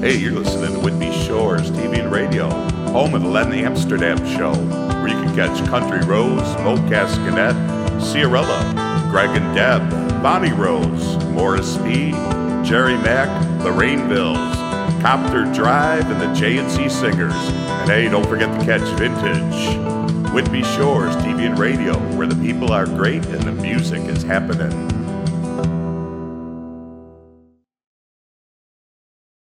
Hey, you're listening to Whitby Shores TV and Radio, home of the Len Amsterdam Show, where you can catch Country Rose, Mo Cascanet, Ciarella, Greg and Deb, Bonnie Rose, Morris B, Jerry Mack, the Rainbills, Copter Drive, and the J&C Singers. And hey, don't forget to catch Vintage. Whitby Shores TV and Radio, where the people are great and the music is happening.